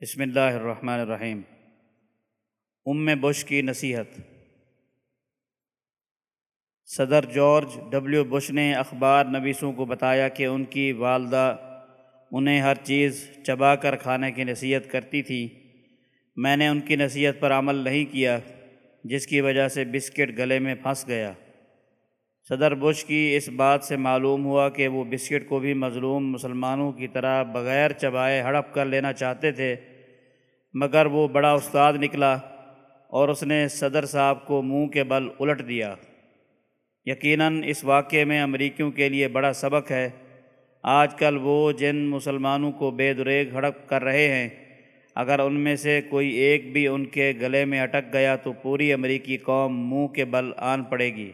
بسم اللہ الرحمن الرحیم۔ ام بش کی نصیحت۔ صدر جارج ڈبلیو بش نے اخبار نویسوں کو بتایا کہ ان کی والدہ انہیں ہر چیز چبا کر کھانے کی نصیحت کرتی تھی۔ میں نے ان کی نصیحت پر عمل نہیں کیا، جس کی وجہ سے بسکٹ گلے میں پھنس گیا۔ صدر بش کی اس بات سے معلوم ہوا کہ وہ بسکٹ کو بھی مظلوم مسلمانوں کی طرح بغیر چبائے ہڑپ کر لینا چاہتے تھے، مگر وہ بڑا استاد نکلا اور اس نے صدر صاحب کو منہ کے بل الٹ دیا۔ یقیناً اس واقعے میں امریکیوں کے لیے بڑا سبق ہے۔ آج کل وہ جن مسلمانوں کو بے دریگ ہڑپ کر رہے ہیں، اگر ان میں سے کوئی ایک بھی ان کے گلے میں اٹک گیا تو پوری امریکی قوم منہ کے بل آن پڑے گی۔